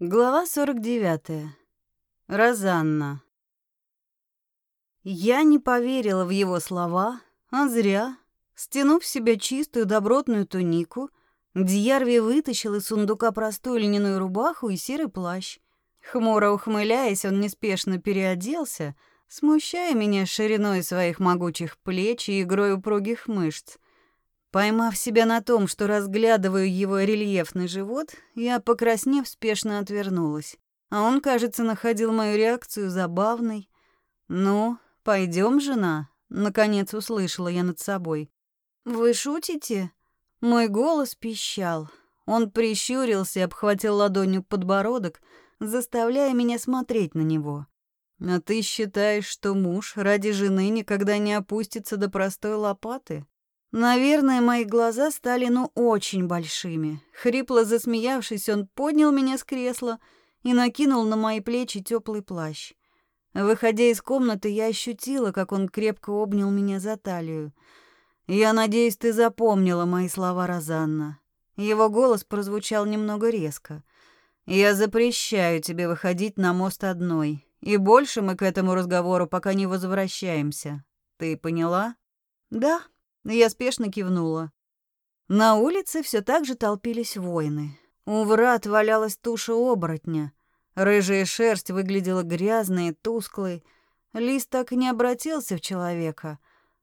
Глава 49. Розанна. Я не поверила в его слова, а зря. Стянув в себя чистую добротную тунику, Дьярви вытащил из сундука простую льняную рубаху и серый плащ. Хмуро ухмыляясь, он неспешно переоделся, смущая меня шириной своих могучих плеч и игрой упругих мышц. Поймав себя на том, что разглядываю его рельефный живот, я, покраснев, спешно отвернулась. А он, кажется, находил мою реакцию забавной. «Ну, пойдем, жена?» — наконец услышала я над собой. «Вы шутите?» Мой голос пищал. Он прищурился обхватил ладонью подбородок, заставляя меня смотреть на него. «А ты считаешь, что муж ради жены никогда не опустится до простой лопаты?» Наверное, мои глаза стали ну очень большими. Хрипло засмеявшись, он поднял меня с кресла и накинул на мои плечи теплый плащ. Выходя из комнаты, я ощутила, как он крепко обнял меня за талию. «Я надеюсь, ты запомнила мои слова, Розанна». Его голос прозвучал немного резко. «Я запрещаю тебе выходить на мост одной, и больше мы к этому разговору пока не возвращаемся. Ты поняла?» «Да», я спешно кивнула. На улице все так же толпились воины. У врат валялась туша оборотня. Рыжая шерсть выглядела грязной и тусклой. Лис так и не обратился в человека,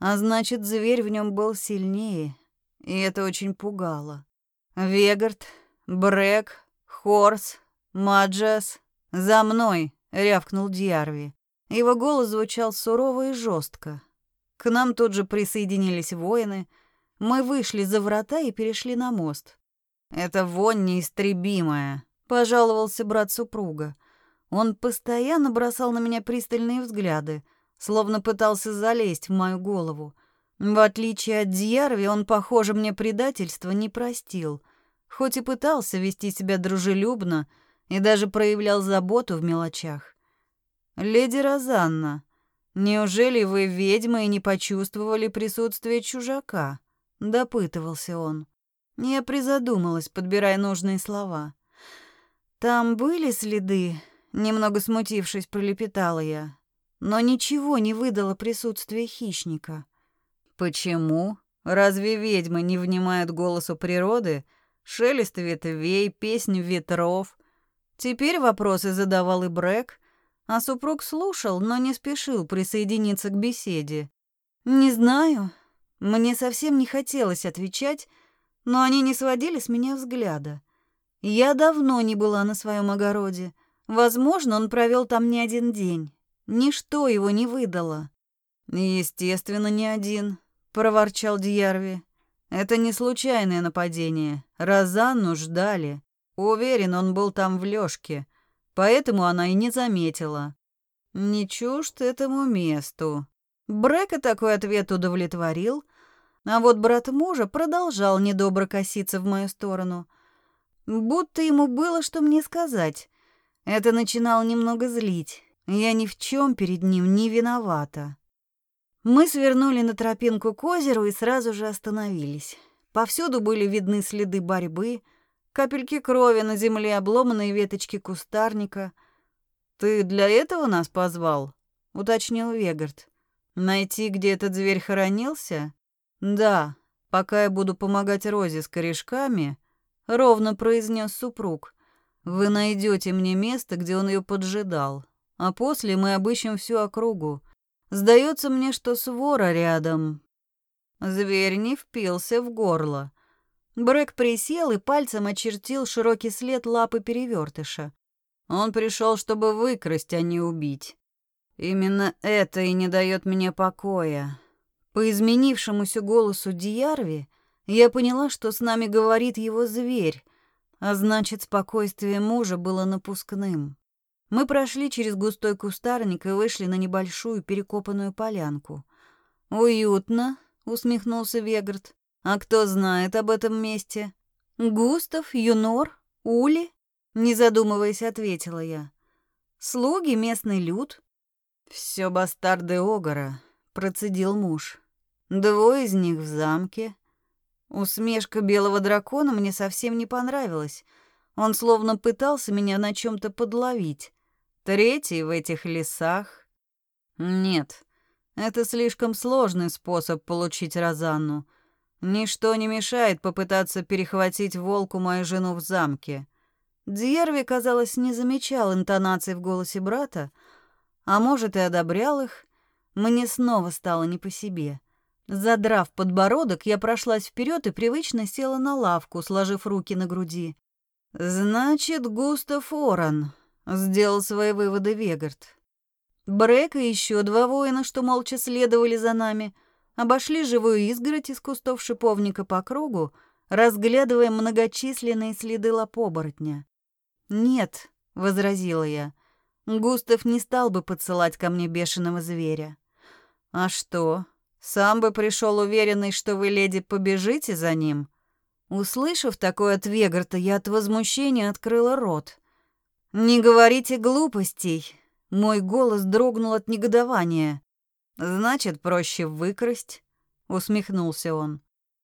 а значит, зверь в нем был сильнее, и это очень пугало. Вегард, Брэк, Хорс, Маджас, за мной, рявкнул Дьярви. Его голос звучал сурово и жестко. К нам тут же присоединились воины. Мы вышли за врата и перешли на мост. «Это вонь неистребимая», — пожаловался брат супруга. Он постоянно бросал на меня пристальные взгляды, словно пытался залезть в мою голову. В отличие от Дьярви, он, похоже, мне предательство не простил, хоть и пытался вести себя дружелюбно и даже проявлял заботу в мелочах. «Леди Розанна», «Неужели вы, ведьмы, не почувствовали присутствие чужака?» — допытывался он. Я призадумалась, подбирая нужные слова. «Там были следы?» — немного смутившись, пролепетала я. Но ничего не выдало присутствие хищника. «Почему? Разве ведьмы не внимают голосу природы? Шелест ветвей, песнь ветров?» Теперь вопросы задавал и Брэк, а супруг слушал, но не спешил присоединиться к беседе. «Не знаю. Мне совсем не хотелось отвечать, но они не сводили с меня взгляда. Я давно не была на своем огороде. Возможно, он провел там не один день. Ничто его не выдало». «Естественно, не один», — проворчал Дьярви. «Это не случайное нападение. Розанну ждали. Уверен, он был там в лёжке. Поэтому она и не заметила. Не чужд этому месту. Брека такой ответ удовлетворил, а вот брат мужа продолжал недобро коситься в мою сторону. Будто ему было что мне сказать. Это начинало немного злить. Я ни в чем перед ним не виновата. Мы свернули на тропинку к озеру и сразу же остановились. Повсюду были видны следы борьбы, Капельки крови на земле, обломанные веточки кустарника. «Ты для этого нас позвал?» — уточнил Вегард. «Найти, где этот зверь хоронился?» «Да, пока я буду помогать Розе с корешками», — ровно произнес супруг. «Вы найдете мне место, где он ее поджидал, а после мы обыщем всю округу. Сдается мне, что свора рядом». Зверь не впился в горло. Брэк присел и пальцем очертил широкий след лапы перевертыша. Он пришел, чтобы выкрасть, а не убить. Именно это и не дает мне покоя. По изменившемуся голосу Диарви я поняла, что с нами говорит его зверь, а значит, спокойствие мужа было напускным. Мы прошли через густой кустарник и вышли на небольшую перекопанную полянку. «Уютно», — усмехнулся Вегард. А кто знает об этом месте? Густав, Юнор, Ули? Не задумываясь, ответила я. Слуги, местный люд? Все бастарды Огора, процедил муж. Двое из них в замке. Усмешка белого дракона мне совсем не понравилась. Он словно пытался меня на чем то подловить. Третий в этих лесах. Нет, это слишком сложный способ получить Розанну. Ничто не мешает попытаться перехватить волку мою жену в замке. Дьерви, казалось, не замечал интонаций в голосе брата, а может и одобрял их. Мне снова стало не по себе. Задрав подбородок, я прошлась вперед и привычно села на лавку, сложив руки на груди. «Значит, Густав Оран», — сделал свои выводы Вегард. Брек и еще два воина, что молча следовали за нами, обошли живую изгородь из кустов шиповника по кругу, разглядывая многочисленные следы лапоборотня. «Нет», — возразила я, — «Густав не стал бы подсылать ко мне бешеного зверя». «А что, сам бы пришел уверенный, что вы, леди, побежите за ним?» Услышав такое от Вегарта, я от возмущения открыла рот. «Не говорите глупостей!» Мой голос дрогнул от негодования. «Значит, проще выкрасть?» — усмехнулся он.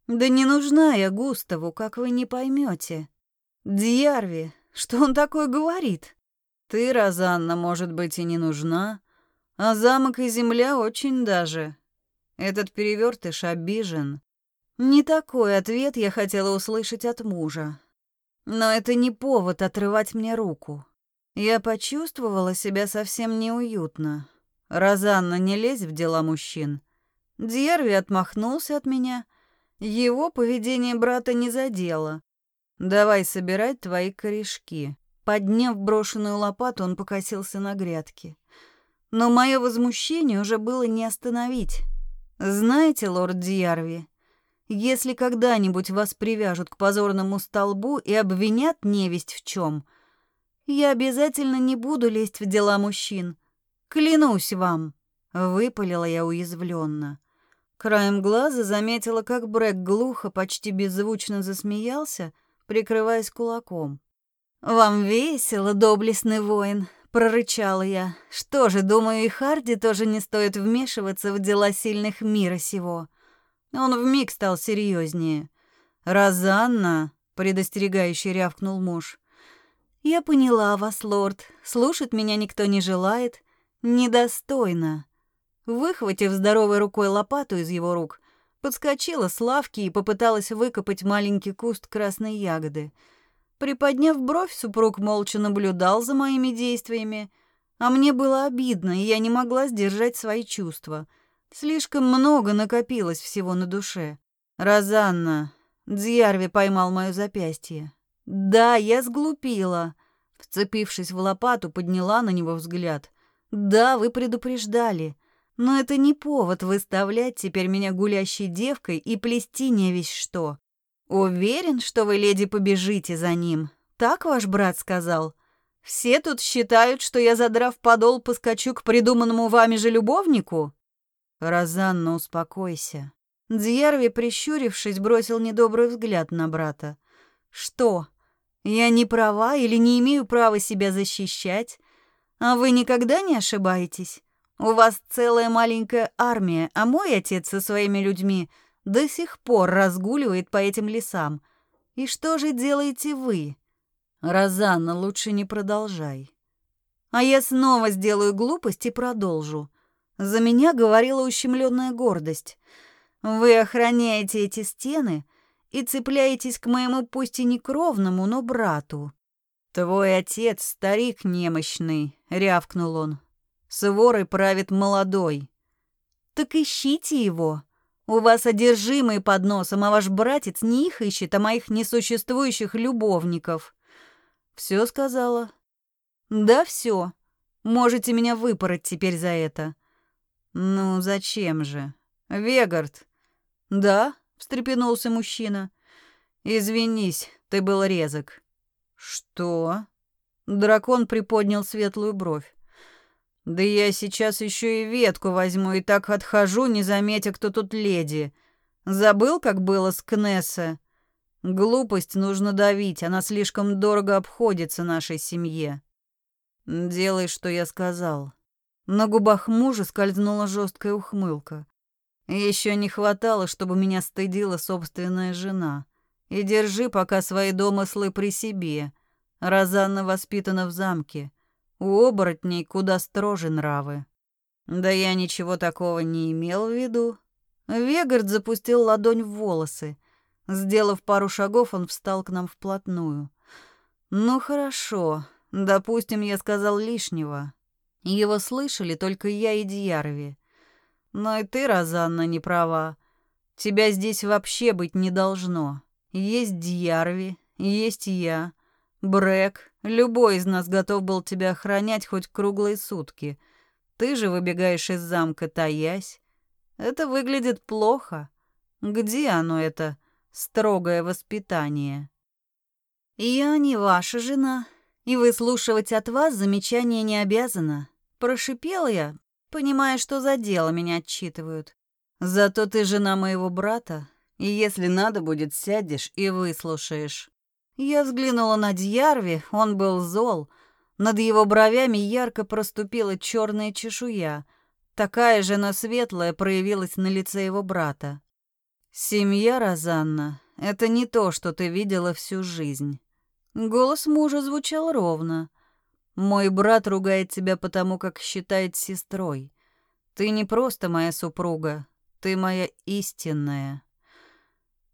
«Да не нужна я Густаву, как вы не поймете. Дьярви, что он такое говорит? Ты, Розанна, может быть, и не нужна, а замок и земля очень даже. Этот перевертыш обижен. Не такой ответ я хотела услышать от мужа. Но это не повод отрывать мне руку. Я почувствовала себя совсем неуютно. Розанна, не лезь в дела мужчин. Дьерви отмахнулся от меня. Его поведение брата не задело. Давай собирать твои корешки. Подняв брошенную лопату, он покосился на грядки. Но мое возмущение уже было не остановить. Знаете, лорд Дьярви, если когда-нибудь вас привяжут к позорному столбу и обвинят невесть в чем, я обязательно не буду лезть в дела мужчин. Клянусь вам, выпалила я уязвленно. Краем глаза заметила, как Брэк глухо, почти беззвучно засмеялся, прикрываясь кулаком. «Вам весело, доблестный воин», — прорычала я. «Что же, думаю, и Харди тоже не стоит вмешиваться в дела сильных мира сего». Он вмиг стал серьезнее. «Розанна!» — предостерегающе рявкнул муж. «Я поняла вас, лорд. Слушать меня никто не желает. Недостойно». Выхватив здоровой рукой лопату из его рук, подскочила с лавки и попыталась выкопать маленький куст красной ягоды. Приподняв бровь, супруг молча наблюдал за моими действиями, а мне было обидно, и я не могла сдержать свои чувства — Слишком много накопилось всего на душе. Розанна, Дзьярви поймал моё запястье. Да, я сглупила. Вцепившись в лопату, подняла на него взгляд. Да, вы предупреждали. Но это не повод выставлять теперь меня гулящей девкой и плести не весь что. Уверен, что вы, леди, побежите за ним. Так ваш брат сказал. Все тут считают, что я, задрав подол, поскочу к придуманному вами же любовнику. «Розанна, успокойся». Дьярви, прищурившись, бросил недобрый взгляд на брата. «Что, я не права или не имею права себя защищать? А вы никогда не ошибаетесь? У вас целая маленькая армия, а мой отец со своими людьми до сих пор разгуливает по этим лесам. И что же делаете вы? Розанна, лучше не продолжай. А я снова сделаю глупость и продолжу. За меня говорила ущемленная гордость. Вы охраняете эти стены и цепляетесь к моему пусть и не кровному, но брату. Твой отец старик немощный, рявкнул он. С правит молодой. Так ищите его. У вас одержимый под носом, а ваш братец не их ищет, а моих несуществующих любовников. Все сказала? Да, все. Можете меня выпороть теперь за это. «Ну, зачем же? Вегард?» «Да», — встрепенулся мужчина. «Извинись, ты был резок». «Что?» Дракон приподнял светлую бровь. «Да я сейчас еще и ветку возьму и так отхожу, не заметя, кто тут леди. Забыл, как было с Кнесса? Глупость нужно давить, она слишком дорого обходится нашей семье. Делай, что я сказал». На губах мужа скользнула жесткая ухмылка. Еще не хватало, чтобы меня стыдила собственная жена. И держи пока свои домыслы при себе. Розанна воспитана в замке. У оборотней куда строже нравы. Да я ничего такого не имел в виду. Вегард запустил ладонь в волосы. Сделав пару шагов, он встал к нам вплотную. Ну хорошо, допустим, я сказал лишнего. Его слышали только я и Дьярви. Но и ты, Розанна, не права. Тебя здесь вообще быть не должно. Есть Дьярви, есть я. Брэк, любой из нас готов был тебя охранять хоть круглые сутки. Ты же выбегаешь из замка, таясь. Это выглядит плохо. Где оно, это строгое воспитание? Я не ваша жена, и выслушивать от вас замечания не обязана. Прошипел я, понимая, что за дело меня отчитывают. Зато ты жена моего брата, и если надо будет, сядешь и выслушаешь. Я взглянула на Дьярви, он был зол. Над его бровями ярко проступила черная чешуя. Такая же, но светлая, проявилась на лице его брата. «Семья, Розанна, это не то, что ты видела всю жизнь». Голос мужа звучал ровно. «Мой брат ругает тебя потому, как считает сестрой. Ты не просто моя супруга, ты моя истинная».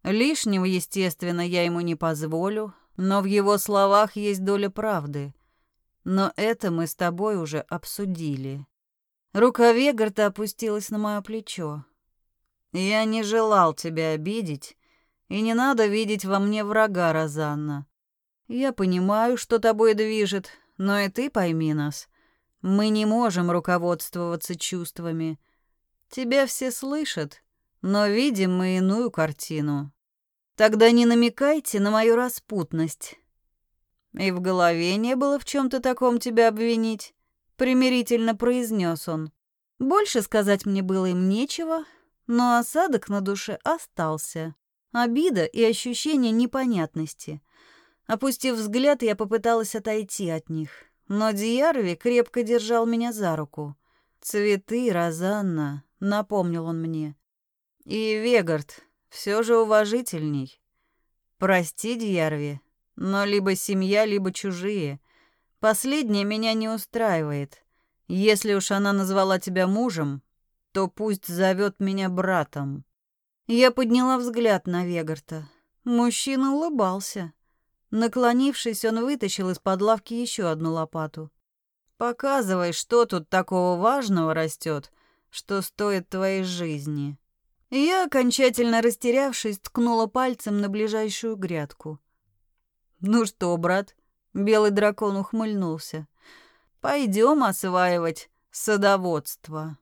Лишнего, естественно, я ему не позволю, но в его словах есть доля правды. Но это мы с тобой уже обсудили. Рука Вегарта опустилась на мое плечо. Я не желал тебя обидеть, и не надо видеть во мне врага, Розанна. Я понимаю, что тобой движет, но и ты пойми нас. Мы не можем руководствоваться чувствами. Тебя все слышат, но видим мы иную картину. Тогда не намекайте на мою распутность. И в голове не было в чем-то таком тебя обвинить, примирительно произнес он. Больше сказать мне было им нечего, но осадок на душе остался. Обида и ощущение непонятности. Опустив взгляд, я попыталась отойти от них, но Диарви крепко держал меня за руку. «Цветы, Розанна», — напомнил он мне. «И Вегард, все же уважительней. Прости, Дьярви, но либо семья, либо чужие. Последнее меня не устраивает. Если уж она назвала тебя мужем, то пусть зовет меня братом. Я подняла взгляд на Вегарта. Мужчина улыбался. Наклонившись, он вытащил из-под лавки еще одну лопату. «Показывай, что тут такого важного растет, что стоит твоей жизни». Я, окончательно растерявшись, ткнула пальцем на ближайшую грядку. «Ну что, брат?» — белый дракон ухмыльнулся. «Пойдем осваивать садоводство».